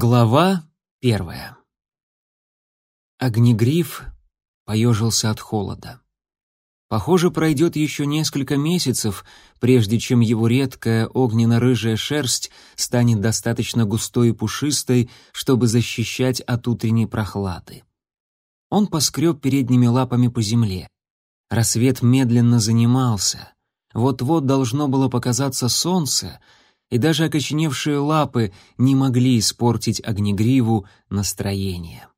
Глава первая. Огнегриф поежился от холода. Похоже, пройдет еще несколько месяцев, прежде чем его редкая огненно-рыжая шерсть станет достаточно густой и пушистой, чтобы защищать от утренней прохлады. Он поскреб передними лапами по земле. Рассвет медленно занимался. Вот-вот должно было показаться солнце — и даже окоченевшие лапы не могли испортить огнегриву настроение.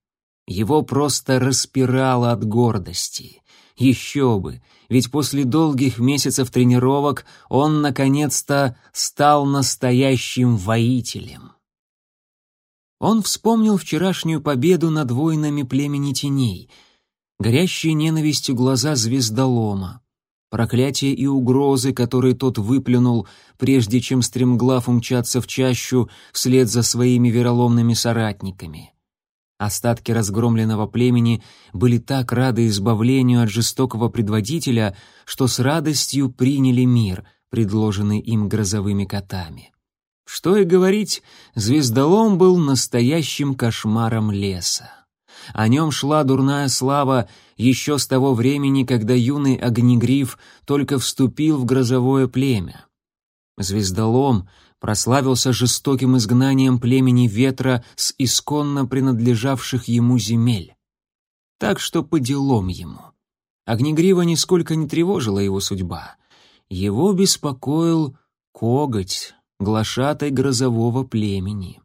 Его просто распирало от гордости. Еще бы, ведь после долгих месяцев тренировок он наконец-то стал настоящим воителем. Он вспомнил вчерашнюю победу над воинами племени теней, горящие ненавистью глаза звездолома, Проклятия и угрозы, которые тот выплюнул, прежде чем стремглав умчаться в чащу вслед за своими вероломными соратниками. Остатки разгромленного племени были так рады избавлению от жестокого предводителя, что с радостью приняли мир, предложенный им грозовыми котами. Что и говорить, звездолом был настоящим кошмаром леса. О нем шла дурная слава еще с того времени, когда юный огнегриф только вступил в грозовое племя. Звездолом прославился жестоким изгнанием племени ветра с исконно принадлежавших ему земель. Так что по делам ему. Огнегрива нисколько не тревожила его судьба. Его беспокоил коготь, глашатай грозового племени.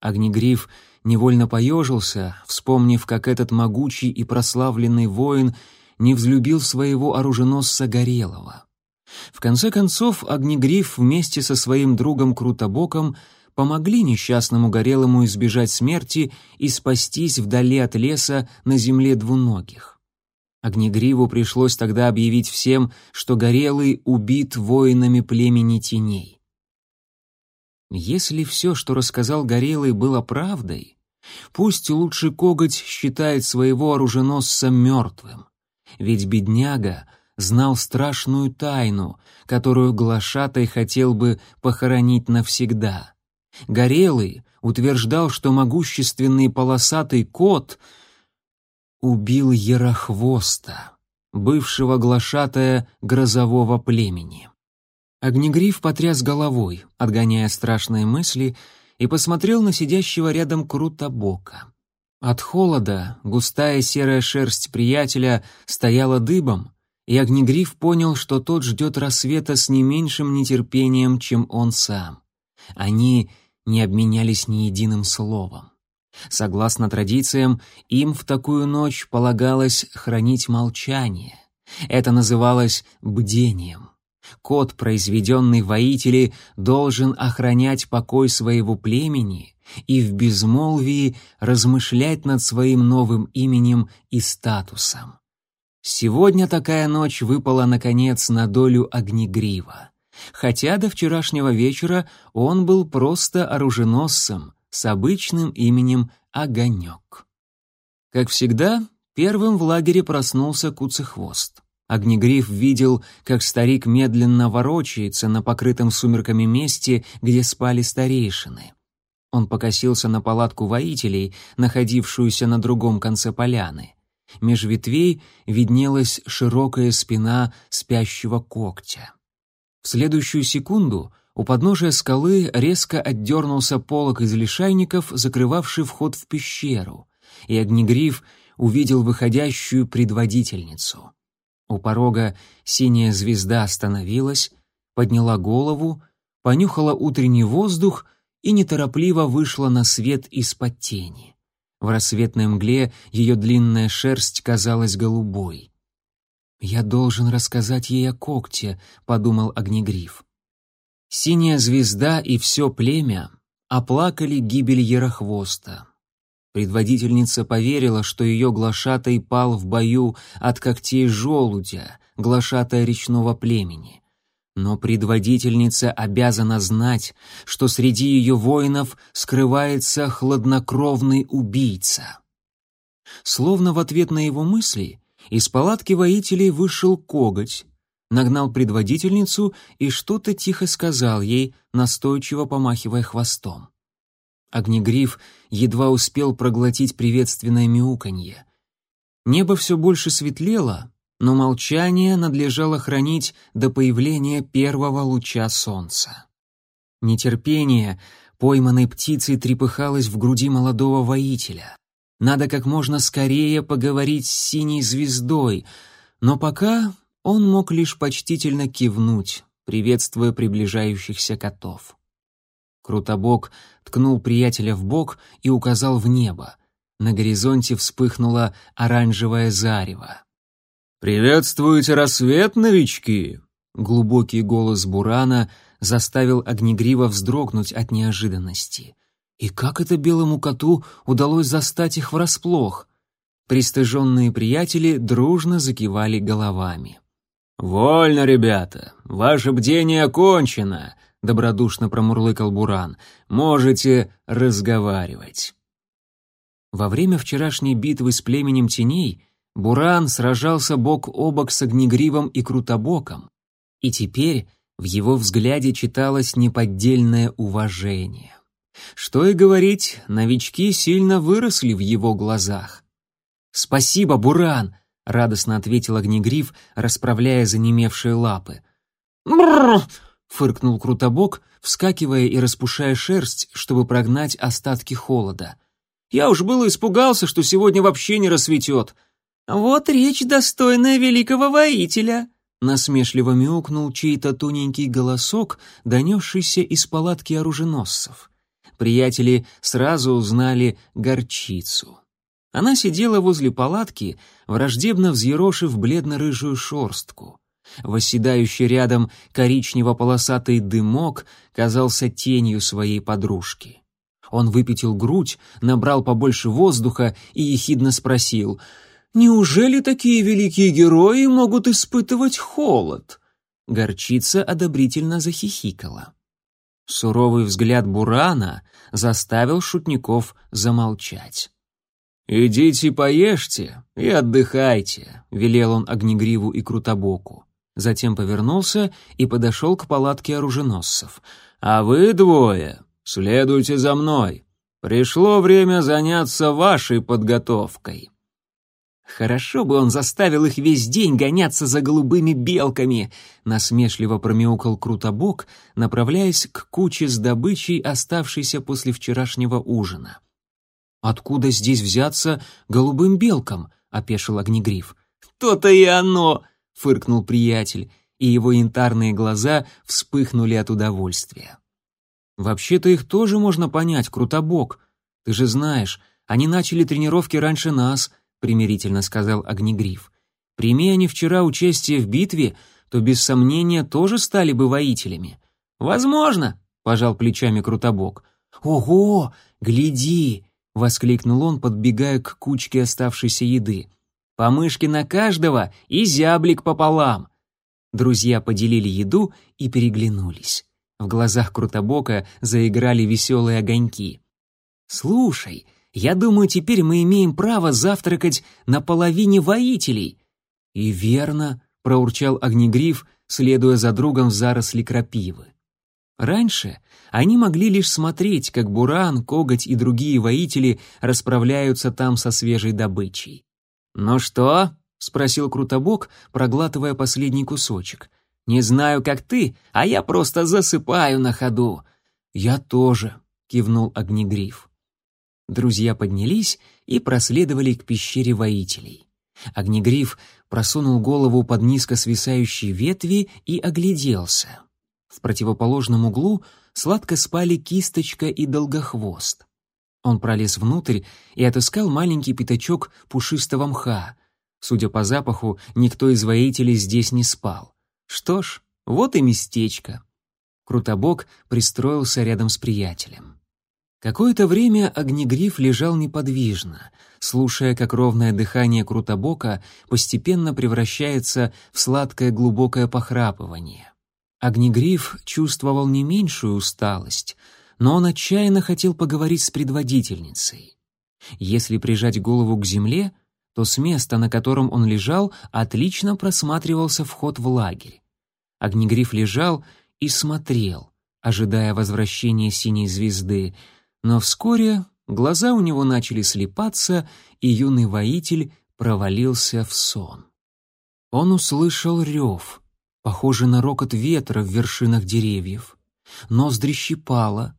Огнегриф невольно поежился, вспомнив, как этот могучий и прославленный воин не взлюбил своего оруженосца Горелого. В конце концов, Огнегриф вместе со своим другом Крутобоком помогли несчастному Горелому избежать смерти и спастись вдали от леса на земле двуногих. Огнегриву пришлось тогда объявить всем, что Горелый убит воинами племени теней. Если все, что рассказал Горелый, было правдой, Пусть лучше коготь считает своего оруженосца мертвым. Ведь бедняга знал страшную тайну, которую глашатай хотел бы похоронить навсегда. Горелый утверждал, что могущественный полосатый кот убил Ярохвоста, бывшего глашатая грозового племени. Огнегриф потряс головой, отгоняя страшные мысли, и посмотрел на сидящего рядом Крутобока. От холода густая серая шерсть приятеля стояла дыбом, и Огнегриф понял, что тот ждет рассвета с не меньшим нетерпением, чем он сам. Они не обменялись ни единым словом. Согласно традициям, им в такую ночь полагалось хранить молчание. Это называлось бдением. Кот, произведенный воители, должен охранять покой своего племени и в безмолвии размышлять над своим новым именем и статусом. Сегодня такая ночь выпала, наконец, на долю Огнегрива. Хотя до вчерашнего вечера он был просто оруженосцем с обычным именем Огонек. Как всегда, первым в лагере проснулся Куцехвост. Огнегриф видел, как старик медленно ворочается на покрытом сумерками месте, где спали старейшины. Он покосился на палатку воителей, находившуюся на другом конце поляны. Меж ветвей виднелась широкая спина спящего когтя. В следующую секунду у подножия скалы резко отдернулся полог из лишайников, закрывавший вход в пещеру, и Огнегриф увидел выходящую предводительницу — у порога синяя звезда остановилась, подняла голову, понюхала утренний воздух и неторопливо вышла на свет из-под тени. В рассветной мгле ее длинная шерсть казалась голубой. «Я должен рассказать ей о когте», — подумал Огнегриф. Синяя звезда и все племя оплакали гибель Ярохвоста. Предводительница поверила, что ее глашатай пал в бою от когтей желудя, глашатая речного племени. Но предводительница обязана знать, что среди ее воинов скрывается хладнокровный убийца. Словно в ответ на его мысли из палатки воителей вышел коготь, нагнал предводительницу и что-то тихо сказал ей, настойчиво помахивая хвостом. Огнегриф едва успел проглотить приветственное мяуканье. Небо все больше светлело, но молчание надлежало хранить до появления первого луча солнца. Нетерпение пойманной птицей трепыхалось в груди молодого воителя. Надо как можно скорее поговорить с синей звездой, но пока он мог лишь почтительно кивнуть, приветствуя приближающихся котов. Крутобок ткнул приятеля в бок и указал в небо. На горизонте вспыхнуло оранжевое зарево. «Приветствуйте рассвет, новички!» Глубокий голос Бурана заставил Огнегрива вздрогнуть от неожиданности. И как это белому коту удалось застать их врасплох? Пристыженные приятели дружно закивали головами. «Вольно, ребята, ваше бдение окончено», — добродушно промурлыкал Буран. «Можете разговаривать». Во время вчерашней битвы с племенем теней Буран сражался бок о бок с Огнегривом и Крутобоком, и теперь в его взгляде читалось неподдельное уважение. Что и говорить, новички сильно выросли в его глазах. «Спасибо, Буран!» — радостно ответил Огнегриф, расправляя занемевшие лапы. «Брррр!» — фыркнул Крутобок, вскакивая и распушая шерсть, чтобы прогнать остатки холода. «Я уж было испугался, что сегодня вообще не рассветет». «Вот речь, достойная великого воителя!» Насмешливо мяукнул чей-то тоненький голосок, донесшийся из палатки оруженосцев. Приятели сразу узнали горчицу. Она сидела возле палатки, враждебно взъерошив бледно-рыжую шорстку. Восседающий рядом коричнево-полосатый дымок казался тенью своей подружки. Он выпятил грудь, набрал побольше воздуха и ехидно спросил «Неужели такие великие герои могут испытывать холод?» Горчица одобрительно захихикала. Суровый взгляд Бурана заставил шутников замолчать. «Идите поешьте и отдыхайте», — велел он Огнегриву и Крутобоку. Затем повернулся и подошел к палатке оруженосцев. «А вы двое, следуйте за мной. Пришло время заняться вашей подготовкой». «Хорошо бы он заставил их весь день гоняться за голубыми белками», — насмешливо промяукал Крутобок, направляясь к куче с добычей, оставшейся после вчерашнего ужина. «Откуда здесь взяться голубым белкам?» — опешил Огнегриф. «То-то и оно!» — фыркнул приятель, и его янтарные глаза вспыхнули от удовольствия. «Вообще-то их тоже можно понять, Крутобок. Ты же знаешь, они начали тренировки раньше нас», — примирительно сказал Огнегриф. «Прими они вчера участие в битве, то без сомнения тоже стали бы воителями». «Возможно», — пожал плечами Крутобок. «Ого, гляди!» — воскликнул он, подбегая к кучке оставшейся еды. «По мышке на каждого и зяблик пополам!» Друзья поделили еду и переглянулись. В глазах Крутобока заиграли веселые огоньки. «Слушай, я думаю, теперь мы имеем право завтракать на половине воителей». «И верно», — проурчал Огнегриф, следуя за другом в заросли крапивы. Раньше они могли лишь смотреть, как Буран, Коготь и другие воители расправляются там со свежей добычей. «Ну что?» — спросил Крутобок, проглатывая последний кусочек. «Не знаю, как ты, а я просто засыпаю на ходу». «Я тоже», — кивнул Огнегриф. Друзья поднялись и проследовали к пещере воителей. Огнегриф просунул голову под низко свисающие ветви и огляделся. В противоположном углу сладко спали кисточка и долгохвост. Он пролез внутрь и отыскал маленький пятачок пушистого мха. Судя по запаху, никто из воителей здесь не спал. Что ж, вот и местечко. Крутобок пристроился рядом с приятелем. Какое-то время Огнегриф лежал неподвижно, слушая, как ровное дыхание Крутобока постепенно превращается в сладкое глубокое похрапывание. Огнегриф чувствовал не меньшую усталость, но он отчаянно хотел поговорить с предводительницей. Если прижать голову к земле, то с места, на котором он лежал, отлично просматривался вход в лагерь. Огнегриф лежал и смотрел, ожидая возвращения синей звезды, Но вскоре глаза у него начали слепаться, и юный воитель провалился в сон. Он услышал рев, похожий на рокот ветра в вершинах деревьев. Ноздри щипало.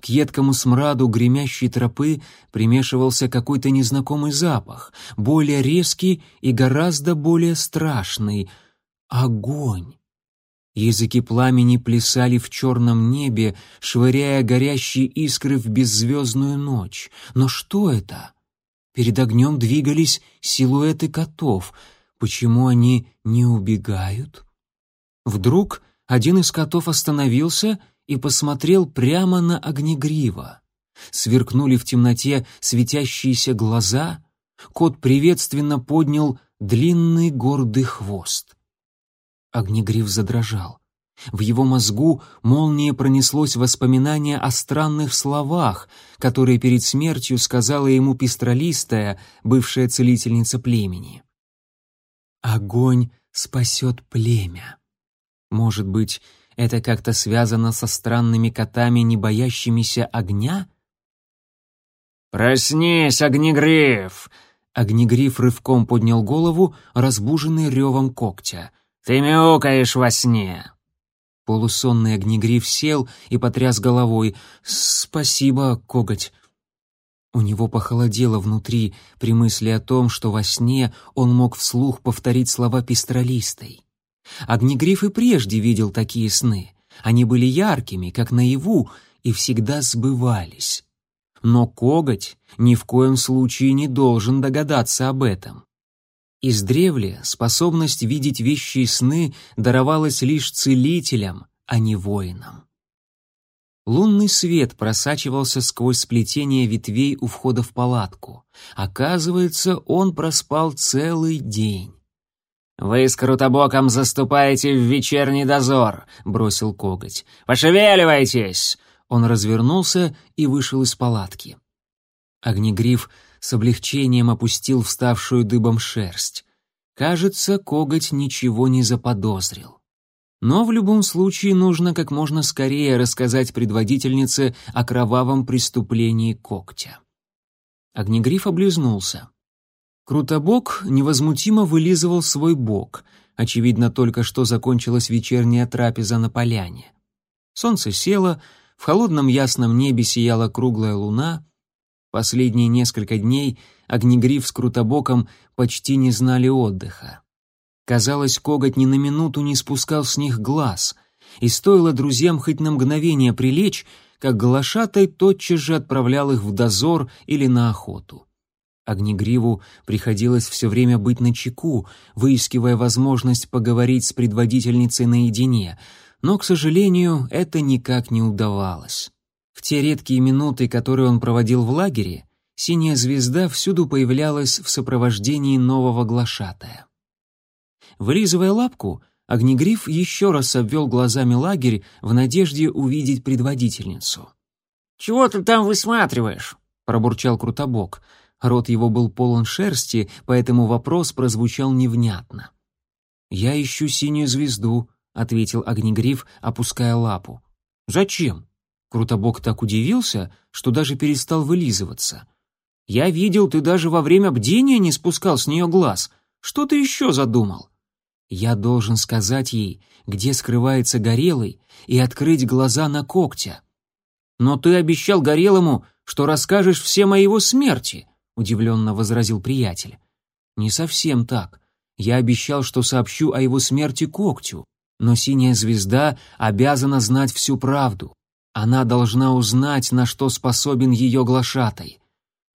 К едкому смраду гремящей тропы примешивался какой-то незнакомый запах, более резкий и гораздо более страшный — огонь. Языки пламени плясали в черном небе, швыряя горящие искры в беззвездную ночь. Но что это? Перед огнем двигались силуэты котов. Почему они не убегают? Вдруг один из котов остановился и посмотрел прямо на огнегрива. Сверкнули в темноте светящиеся глаза. Кот приветственно поднял длинный гордый хвост. Огнегриф задрожал. В его мозгу молнией пронеслось воспоминание о странных словах, которые перед смертью сказала ему пестролистая, бывшая целительница племени. «Огонь спасет племя». Может быть, это как-то связано со странными котами, не боящимися огня? «Проснись, Огнегриф!» Огнегриф рывком поднял голову, разбуженный ревом когтя — «Ты мяукаешь во сне!» Полусонный огнегриф сел и потряс головой. «Спасибо, коготь!» У него похолодело внутри при мысли о том, что во сне он мог вслух повторить слова пестролистой. Огнегриф и прежде видел такие сны. Они были яркими, как наяву, и всегда сбывались. Но коготь ни в коем случае не должен догадаться об этом. Издревле способность видеть вещи и сны даровалась лишь целителям, а не воинам. Лунный свет просачивался сквозь сплетение ветвей у входа в палатку. Оказывается, он проспал целый день. «Вы с Крутобоком заступаете в вечерний дозор», — бросил коготь. «Пошевеливайтесь!» Он развернулся и вышел из палатки. Огнегриф с облегчением опустил вставшую дыбом шерсть. Кажется, коготь ничего не заподозрил. Но в любом случае нужно как можно скорее рассказать предводительнице о кровавом преступлении когтя. Огнегриф облизнулся. Крутобок невозмутимо вылизывал свой бок. Очевидно, только что закончилась вечерняя трапеза на поляне. Солнце село, в холодном ясном небе сияла круглая луна, Последние несколько дней Огнегриф с Крутобоком почти не знали отдыха. Казалось, коготь ни на минуту не спускал с них глаз, и стоило друзьям хоть на мгновение прилечь, как глашатай тотчас же отправлял их в дозор или на охоту. Огнегриву приходилось все время быть на чеку, выискивая возможность поговорить с предводительницей наедине, но, к сожалению, это никак не удавалось. В те редкие минуты, которые он проводил в лагере, синяя звезда всюду появлялась в сопровождении нового глашатая. Вылизывая лапку, Огнегриф еще раз обвел глазами лагерь в надежде увидеть предводительницу. «Чего ты там высматриваешь?» — пробурчал Крутобок. Рот его был полон шерсти, поэтому вопрос прозвучал невнятно. «Я ищу синюю звезду», — ответил Огнегриф, опуская лапу. «Зачем?» Крутобок так удивился, что даже перестал вылизываться. «Я видел, ты даже во время бдения не спускал с нее глаз. Что ты еще задумал?» «Я должен сказать ей, где скрывается Горелый, и открыть глаза на когтя». «Но ты обещал Горелому, что расскажешь всем о его смерти», — удивленно возразил приятель. «Не совсем так. Я обещал, что сообщу о его смерти когтю, но синяя звезда обязана знать всю правду. Она должна узнать, на что способен ее глашатай.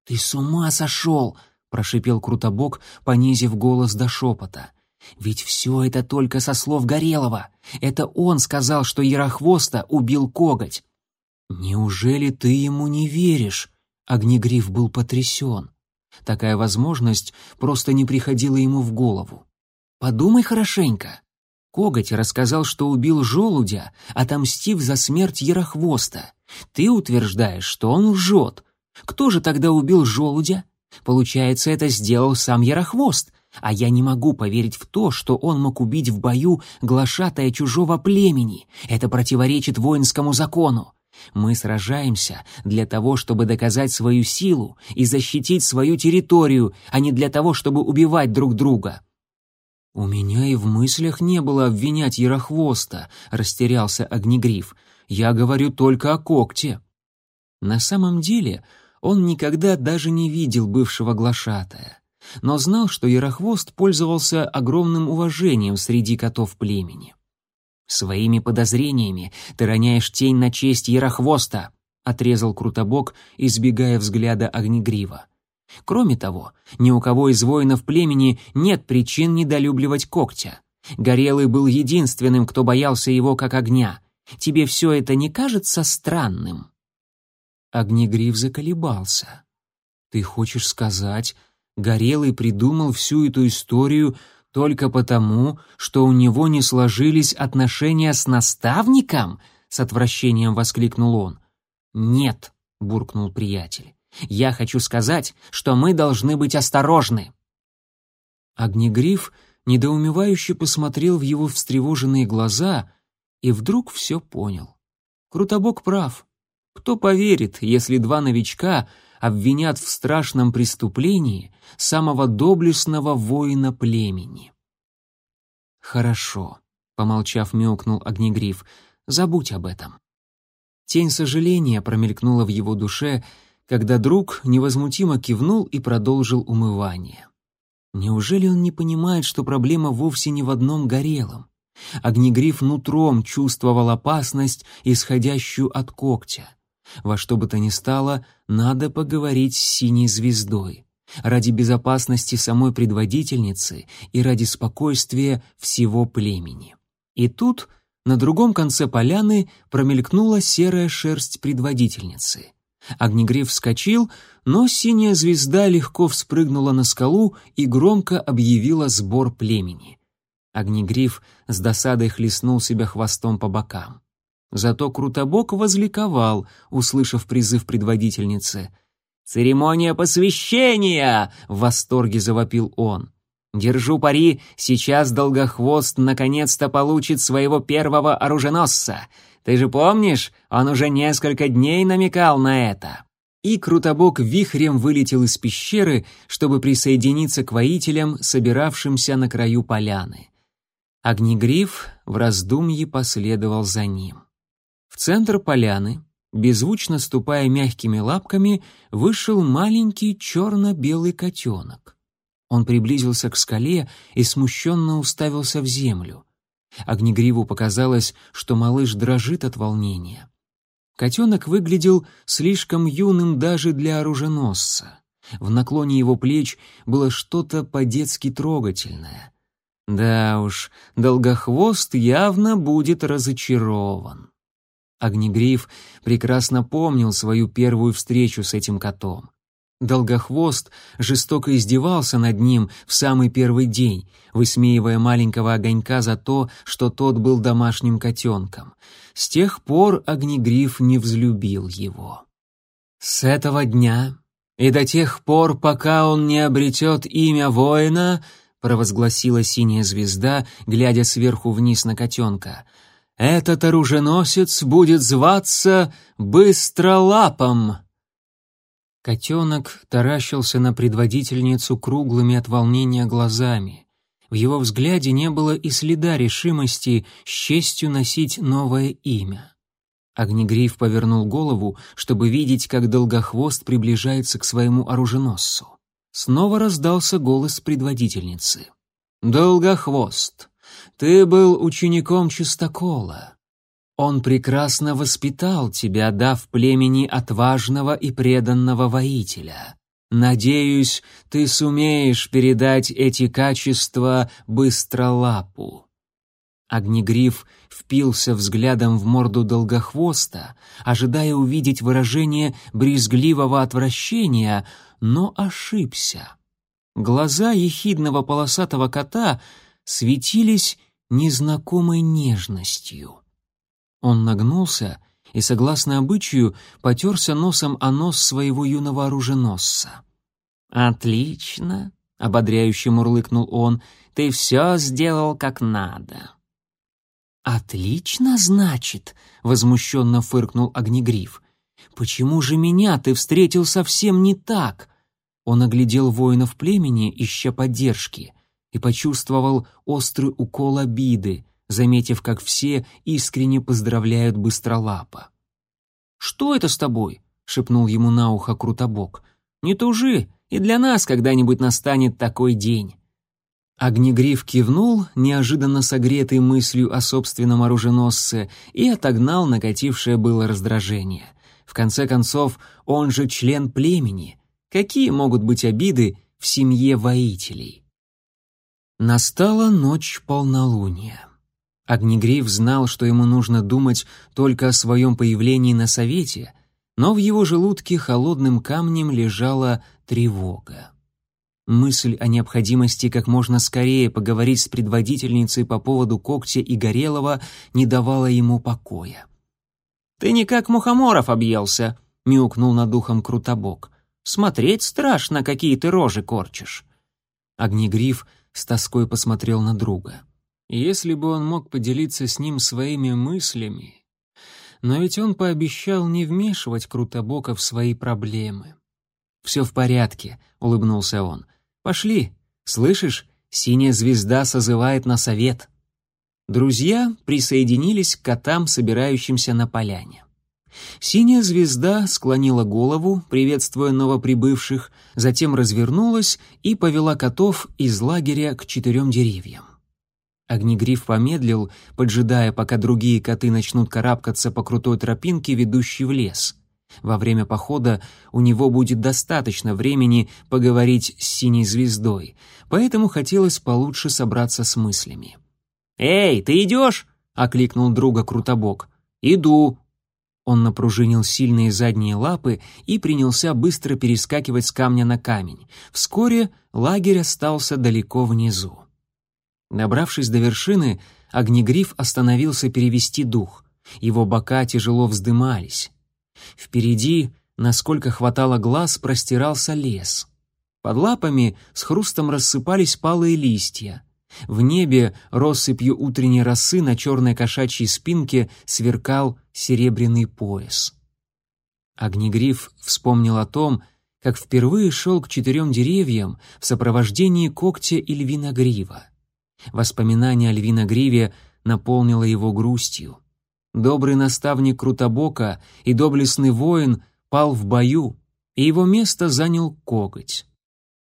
«Ты с ума сошел!» — прошипел Крутобок, понизив голос до шепота. «Ведь все это только со слов Горелого. Это он сказал, что Ярохвоста убил коготь». «Неужели ты ему не веришь?» Огнегриф был потрясен. Такая возможность просто не приходила ему в голову. «Подумай хорошенько. Коготь рассказал, что убил желудя, отомстив за смерть Ярохвоста. Ты утверждаешь, что он лжет. Кто же тогда убил желудя? Получается, это сделал сам Ярохвост, а я не могу поверить в то, что он мог убить в бою глашатая чужого племени. Это противоречит воинскому закону. Мы сражаемся для того, чтобы доказать свою силу и защитить свою территорию, а не для того, чтобы убивать друг друга». «У меня и в мыслях не было обвинять Ярохвоста», — растерялся Огнегриф. «Я говорю только о когте». На самом деле он никогда даже не видел бывшего глашатая, но знал, что Ярохвост пользовался огромным уважением среди котов племени. «Своими подозрениями ты роняешь тень на честь Ярохвоста», — отрезал Крутобок, избегая взгляда Огнегрива. Кроме того, ни у кого из воинов племени нет причин недолюбливать когтя. Горелый был единственным, кто боялся его как огня. Тебе все это не кажется странным?» Огнегриф заколебался. «Ты хочешь сказать, Горелый придумал всю эту историю только потому, что у него не сложились отношения с наставником?» — с отвращением воскликнул он. «Нет», — буркнул приятель. Я хочу сказать, что мы должны быть осторожны». Огнегриф недоумевающе посмотрел в его встревоженные глаза и вдруг все понял. Крутобок прав. Кто поверит, если два новичка обвинят в страшном преступлении самого доблестного воина племени? «Хорошо», — помолчав, мяукнул Огнегриф, — «забудь об этом». Тень сожаления промелькнула в его душе, — когда друг невозмутимо кивнул и продолжил умывание. Неужели он не понимает, что проблема вовсе не в одном горелом? Огнегриф нутром чувствовал опасность, исходящую от когтя. Во что бы то ни стало, надо поговорить с синей звездой. Ради безопасности самой предводительницы и ради спокойствия всего племени. И тут на другом конце поляны промелькнула серая шерсть предводительницы — Огнегриф вскочил, но синяя звезда легко вспрыгнула на скалу и громко объявила сбор племени. Огнегриф с досадой хлестнул себя хвостом по бокам. Зато Крутобок возликовал, услышав призыв предводительницы. «Церемония посвящения!» — в восторге завопил он. «Держу пари, сейчас Долгохвост наконец-то получит своего первого оруженосца. Ты же помнишь, он уже несколько дней намекал на это». И Крутобок вихрем вылетел из пещеры, чтобы присоединиться к воителям, собиравшимся на краю поляны. Огнегриф в раздумье последовал за ним. В центр поляны, беззвучно ступая мягкими лапками, вышел маленький черно-белый котенок. Он приблизился к скале и смущенно уставился в землю. Огнегриву показалось, что малыш дрожит от волнения. Котенок выглядел слишком юным даже для оруженосца. В наклоне его плеч было что-то по-детски трогательное. Да уж, Долгохвост явно будет разочарован. Огнегриф прекрасно помнил свою первую встречу с этим котом. Долгохвост жестоко издевался над ним в самый первый день, высмеивая маленького огонька за то, что тот был домашним котенком. С тех пор Огнегриф не взлюбил его. С этого дня и до тех пор, пока он не обретет имя воина, провозгласила синяя звезда, глядя сверху вниз на котенка, этот оруженосец будет зваться Быстролапом. Котенок таращился на предводительницу круглыми от волнения глазами. В его взгляде не было и следа решимости с честью носить новое имя. Огнегриф повернул голову, чтобы видеть, как Долгохвост приближается к своему оруженосцу. Снова раздался голос предводительницы. «Долгохвост, ты был учеником Чистокола. Он прекрасно воспитал тебя, дав племени отважного и преданного воителя. Надеюсь, ты сумеешь передать эти качества быстролапу». Огнегриф впился взглядом в морду долгохвоста, ожидая увидеть выражение брезгливого отвращения, но ошибся. Глаза ехидного полосатого кота светились незнакомой нежностью. Он нагнулся и, согласно обычаю, потерся носом о нос своего юного оруженосца. «Отлично!» — ободряюще мурлыкнул он. «Ты все сделал как надо!» «Отлично, значит», — возмущенно фыркнул Огнегриф. «Почему же меня ты встретил совсем не так?» Он оглядел воинов племени, ища поддержки, и почувствовал острый укол обиды, заметив, как все искренне поздравляют Быстролапа. «Что это с тобой?» — шепнул ему на ухо Крутобок. «Не тужи, и для нас когда-нибудь настанет такой день». Огнегриф кивнул, неожиданно согретый мыслью о собственном оруженосце, и отогнал накатившее было раздражение. В конце концов, он же член племени. Какие могут быть обиды в семье воителей? Настала ночь полнолуния. Огнегриф знал, что ему нужно думать только о своем появлении на совете, но в его желудке холодным камнем лежала тревога. Мысль о необходимости как можно скорее поговорить с предводительницей по поводу когтя и Горелого не давала ему покоя. «Ты не как Мухоморов объелся», — мяукнул над ухом Крутобок. «Смотреть страшно, какие ты рожи корчишь». Огнегриф с тоской посмотрел на друга. Если бы он мог поделиться с ним своими мыслями... Но ведь он пообещал не вмешивать Крутобока в свои проблемы. «Все в порядке», — улыбнулся он. «Пошли. Слышишь, синяя звезда созывает на совет». Друзья присоединились к котам, собирающимся на поляне. Синяя звезда склонила голову, приветствуя новоприбывших, затем развернулась и повела котов из лагеря к четырем деревьям. Огнегриф помедлил, поджидая, пока другие коты начнут карабкаться по крутой тропинке, ведущей в лес. Во время похода у него будет достаточно времени поговорить с синей звездой, поэтому хотелось получше собраться с мыслями. «Эй, ты идешь?» — окликнул друга Крутобок. «Иду». Он напружинил сильные задние лапы и принялся быстро перескакивать с камня на камень. Вскоре лагерь остался далеко внизу. Добравшись до вершины, Огнегриф остановился перевести дух. Его бока тяжело вздымались. Впереди, насколько хватало глаз, простирался лес. Под лапами с хрустом рассыпались палые листья. В небе россыпью утренней росы на черной кошачьей спинке сверкал серебряный пояс. Огнегриф вспомнил о том, как впервые шел к четырем деревьям в сопровождении когтя и львина грива. Воспоминание о львино гриве наполнило его грустью. Добрый наставник Крутобока и доблестный воин пал в бою, и его место занял коготь.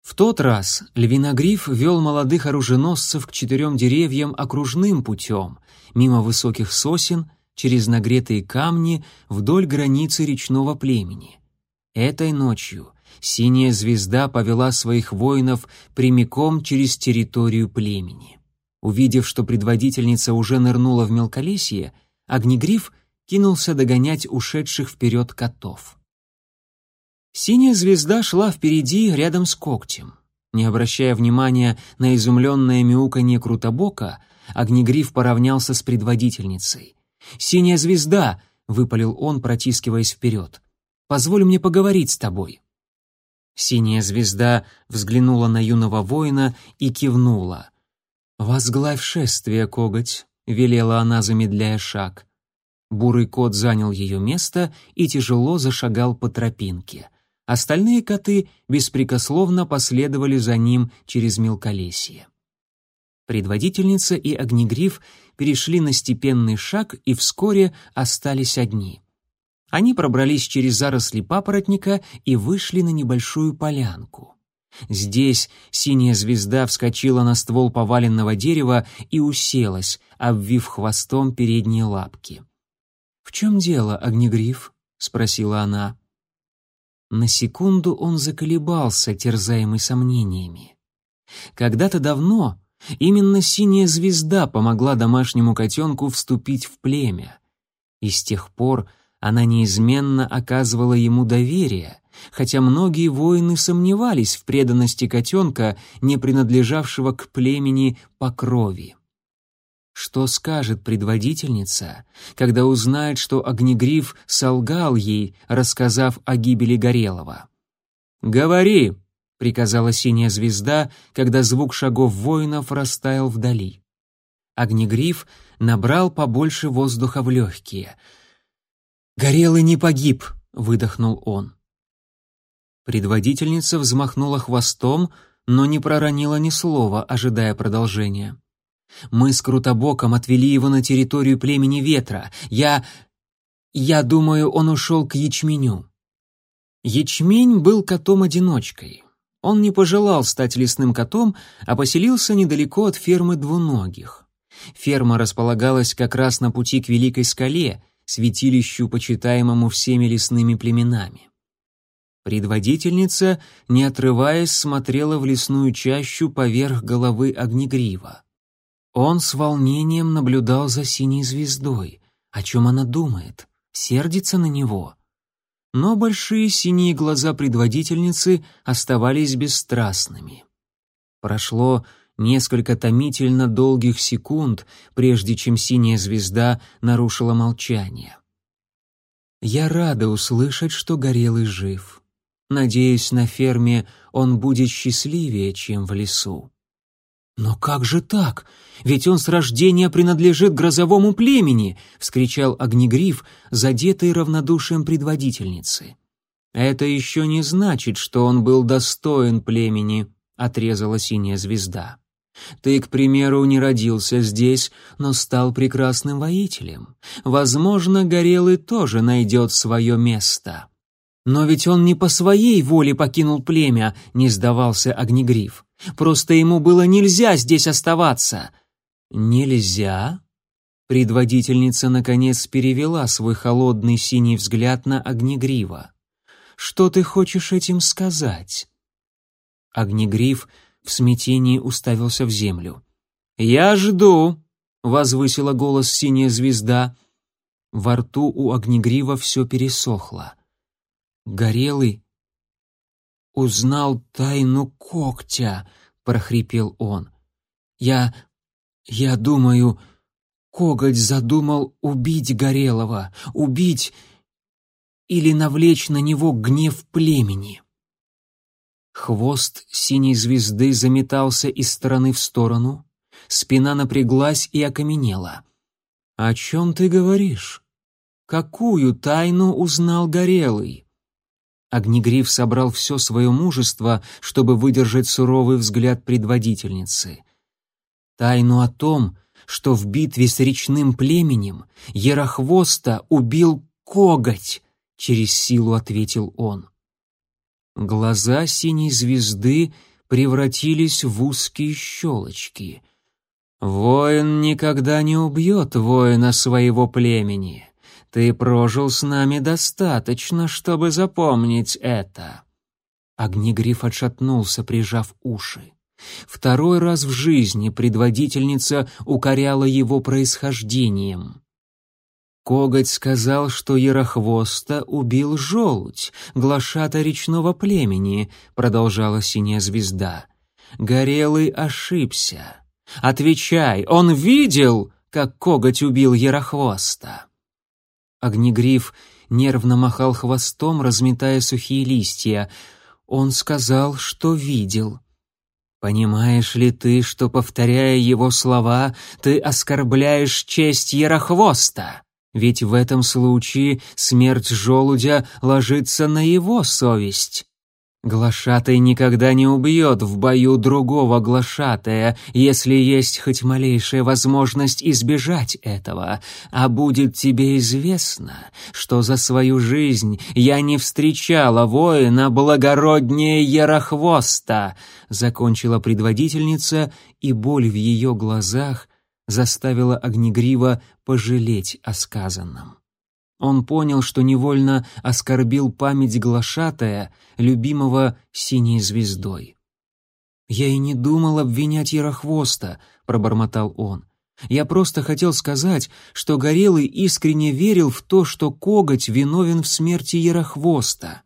В тот раз Львиногриф вел молодых оруженосцев к четырем деревьям окружным путем, мимо высоких сосен, через нагретые камни, вдоль границы речного племени. Этой ночью синяя звезда повела своих воинов прямиком через территорию племени. Увидев, что предводительница уже нырнула в мелколесье, Огнегриф кинулся догонять ушедших вперед котов. Синяя звезда шла впереди рядом с когтем. Не обращая внимания на изумленное мяуканье Крутобока, Огнегриф поравнялся с предводительницей. «Синяя звезда!» — выпалил он, протискиваясь вперед. «Позволь мне поговорить с тобой». Синяя звезда взглянула на юного воина и кивнула. «Возглавь шествие, коготь», — велела она, замедляя шаг. Бурый кот занял ее место и тяжело зашагал по тропинке. Остальные коты беспрекословно последовали за ним через мелколесье. Предводительница и Огнегриф перешли на степенный шаг и вскоре остались одни. Они пробрались через заросли папоротника и вышли на небольшую полянку. Здесь синяя звезда вскочила на ствол поваленного дерева и уселась, обвив хвостом передние лапки. «В чем дело, Огнегриф?» — спросила она. На секунду он заколебался, терзаемый сомнениями. Когда-то давно именно синяя звезда помогла домашнему котенку вступить в племя, и с тех пор она неизменно оказывала ему доверие — хотя многие воины сомневались в преданности котенка, не принадлежавшего к племени по крови. Что скажет предводительница, когда узнает, что Огнегриф солгал ей, рассказав о гибели Горелого? «Говори!» — приказала синяя звезда, когда звук шагов воинов растаял вдали. Огнегриф набрал побольше воздуха в легкие. «Горелый не погиб», — выдохнул он. Предводительница взмахнула хвостом, но не проронила ни слова, ожидая продолжения. «Мы с Крутобоком отвели его на территорию племени Ветра. Я... я думаю, он ушел к ячменю». Ячмень был котом-одиночкой. Он не пожелал стать лесным котом, а поселился недалеко от фермы двуногих. Ферма располагалась как раз на пути к Великой скале, святилищу, почитаемому всеми лесными племенами. Предводительница, не отрываясь, смотрела в лесную чащу поверх головы огнегрива. Он с волнением наблюдал за синей звездой. О чем она думает? Сердится на него? Но большие синие глаза предводительницы оставались бесстрастными. Прошло несколько томительно долгих секунд, прежде чем синяя звезда нарушила молчание. «Я рада услышать, что Горелый жив. Надеюсь, на ферме он будет счастливее, чем в лесу. «Но как же так? Ведь он с рождения принадлежит грозовому племени!» — вскричал Огнегриф, задетый равнодушием предводительницы. «Это еще не значит, что он был достоин племени», — отрезала синяя звезда. «Ты, к примеру, не родился здесь, но стал прекрасным воителем. Возможно, Горелый тоже найдет свое место». «Но ведь он не по своей воле покинул племя», — не сдавался Огнегриф. «Просто ему было нельзя здесь оставаться». «Нельзя?» Предводительница, наконец, перевела свой холодный синий взгляд на Огнегрива. «Что ты хочешь этим сказать?» Огнегриф в смятении уставился в землю. «Я жду», — возвысила голос синяя звезда. Во рту у Огнегрива все пересохло. Горелый узнал тайну когтя, прохрипел он. Я я думаю, коготь задумал убить Горелого, убить или навлечь на него гнев племени. Хвост синей звезды заметался из стороны в сторону, спина напряглась и окаменела. «О чем ты говоришь? Какую тайну узнал Горелый?» Огнегриф собрал все свое мужество, чтобы выдержать суровый взгляд предводительницы. Тайну о том, что в битве с речным племенем Ярохвоста убил коготь, через силу ответил он. Глаза синей звезды превратились в узкие щелочки. «Воин никогда не убьет воина своего племени. Ты прожил с нами достаточно, чтобы запомнить это». Огнегриф отшатнулся, прижав уши. Второй раз в жизни предводительница укоряла его происхождением. Коготь сказал, что Ярохвоста убил желудь, глашата речного племени, продолжала синяя звезда. Горелый ошибся. Отвечай, он видел, как коготь убил Ярохвоста? Огнегриф нервно махал хвостом, разметая сухие листья. Он сказал, что видел. «Понимаешь ли ты, что, повторяя его слова, ты оскорбляешь честь Ярохвоста? Ведь в этом случае смерть желудя ложится на его совесть. Глашатай никогда не убьет в бою другого глашатая, если есть хоть малейшая возможность избежать этого, а будет тебе известно, что за свою жизнь я не встречала воина благороднее Ярохвоста, закончила предводительница, и боль в ее глазах заставила Огнегрива пожалеть о сказанном. Он понял, что невольно оскорбил память глашатая, любимого синей звездой. «Я и не думал обвинять Ярохвоста», — пробормотал он. «Я просто хотел сказать, что Горелый искренне верил в то, что коготь виновен в смерти Ярохвоста».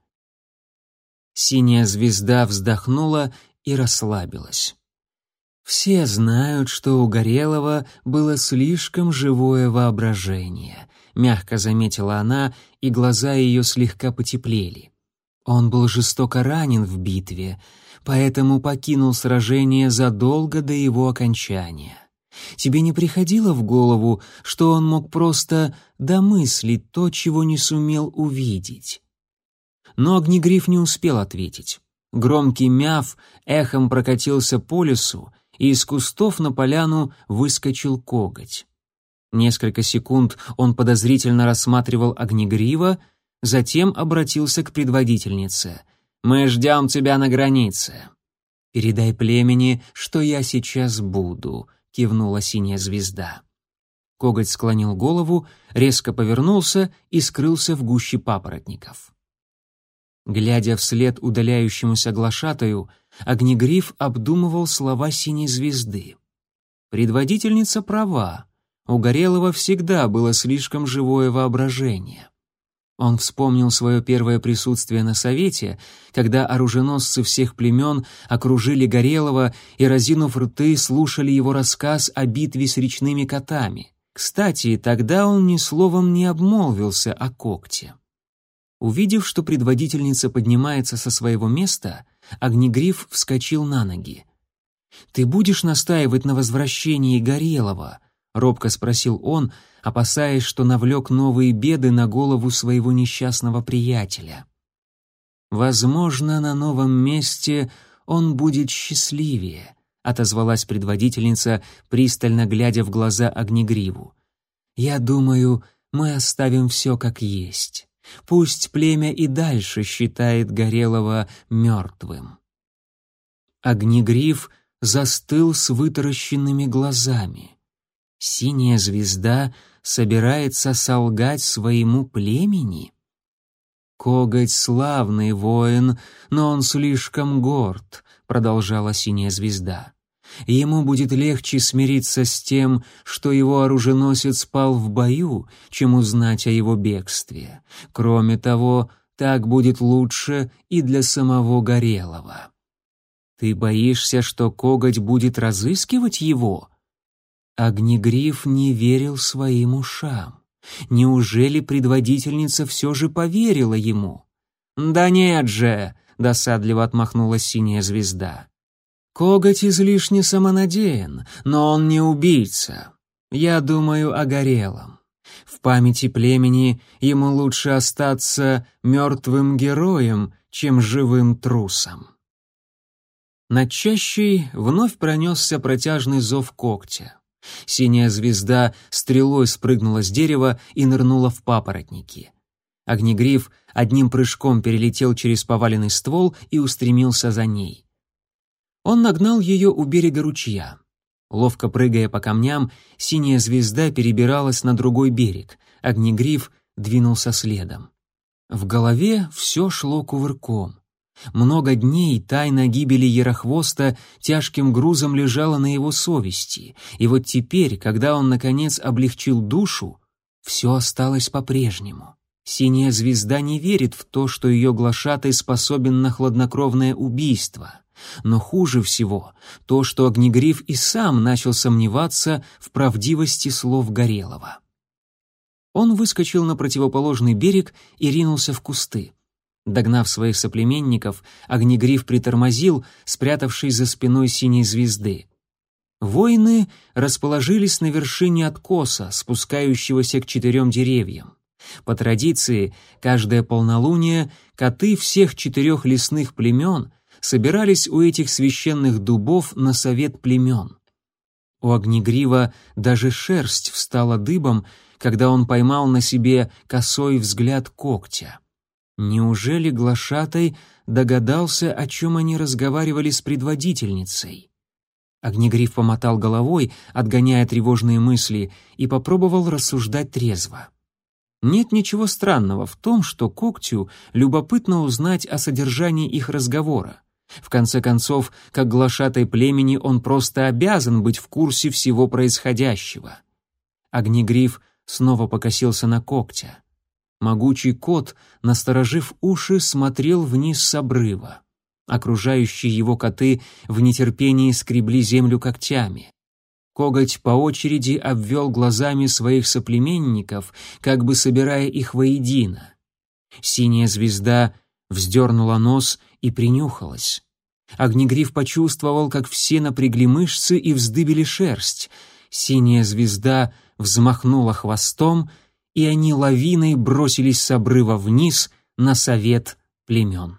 Синяя звезда вздохнула и расслабилась. Все знают, что у Горелого было слишком живое воображение мягко заметила она, и глаза ее слегка потеплели. Он был жестоко ранен в битве, поэтому покинул сражение задолго до его окончания. Тебе не приходило в голову, что он мог просто домыслить то, чего не сумел увидеть? Но Огнегриф не успел ответить. Громкий мяв эхом прокатился по лесу, и из кустов на поляну выскочил коготь. Несколько секунд он подозрительно рассматривал Огнегрива, затем обратился к предводительнице. «Мы ждем тебя на границе». «Передай племени, что я сейчас буду», — кивнула синяя звезда. Коготь склонил голову, резко повернулся и скрылся в гуще папоротников. Глядя вслед удаляющемуся глашатаю, Огнегриф обдумывал слова синей звезды. Предводительница права. У Горелого всегда было слишком живое воображение. Он вспомнил свое первое присутствие на совете, когда оруженосцы всех племен окружили Горелого и, разинув рты, слушали его рассказ о битве с речными котами. Кстати, тогда он ни словом не обмолвился о когте. Увидев, что предводительница поднимается со своего места, Огнегриф вскочил на ноги. «Ты будешь настаивать на возвращении Горелого?» — робко спросил он, опасаясь, что навлек новые беды на голову своего несчастного приятеля. «Возможно, на новом месте он будет счастливее», — отозвалась предводительница, пристально глядя в глаза Огнегриву. «Я думаю, мы оставим все как есть». Пусть племя и дальше считает Горелого мертвым. Огнегриф застыл с вытаращенными глазами. Синяя звезда собирается солгать своему племени? Коготь славный воин, но он слишком горд, продолжала синяя звезда. Ему будет легче смириться с тем, что его оруженосец спал в бою, чем узнать о его бегстве. Кроме того, так будет лучше и для самого Горелого. Ты боишься, что коготь будет разыскивать его? Огнегриф не верил своим ушам. Неужели предводительница все же поверила ему? «Да нет же!» — досадливо отмахнулась синяя звезда. Коготь излишне самонадеян, но он не убийца. Я думаю о Горелом. В памяти племени ему лучше остаться мертвым героем, чем живым трусом. Над чащей вновь пронесся протяжный зов когтя. Синяя звезда стрелой спрыгнула с дерева и нырнула в папоротники. Огнегриф одним прыжком перелетел через поваленный ствол и устремился за ней. Он нагнал ее у берега ручья. Ловко прыгая по камням, синяя звезда перебиралась на другой берег, огнегриф двинулся следом. В голове все шло кувырком. Много дней тайна гибели Ярохвоста тяжким грузом лежала на его совести, и вот теперь, когда он, наконец, облегчил душу, все осталось по-прежнему. Синяя звезда не верит в то, что ее глашатай способен на хладнокровное убийство. Но хуже всего то, что Огнегриф и сам начал сомневаться в правдивости слов Горелого. Он выскочил на противоположный берег и ринулся в кусты. Догнав своих соплеменников, Огнегриф притормозил, спрятавшись за спиной синей звезды. Воины расположились на вершине откоса, спускающегося к четырем деревьям. По традиции, каждое полнолуние коты всех четырех лесных племен собирались у этих священных дубов на совет племен. У Огнегрива даже шерсть встала дыбом, когда он поймал на себе косой взгляд когтя. Неужели глашатай догадался, о чем они разговаривали с предводительницей? Огнегриф помотал головой, отгоняя тревожные мысли, и попробовал рассуждать трезво. Нет ничего странного в том, что когтю любопытно узнать о содержании их разговора. В конце концов, как глашатай племени, он просто обязан быть в курсе всего происходящего. Огнегриф снова покосился на когтя. Могучий кот, насторожив уши, смотрел вниз с обрыва. Окружающие его коты в нетерпении скребли землю когтями. Коготь по очереди обвел глазами своих соплеменников, как бы собирая их воедино. Синяя звезда вздернула нос и принюхалась. Огнегриф почувствовал, как все напрягли мышцы и вздыбили шерсть. синяя звезда взмахнула хвостом, и они лавиной бросились с обрыва вниз на совет племен.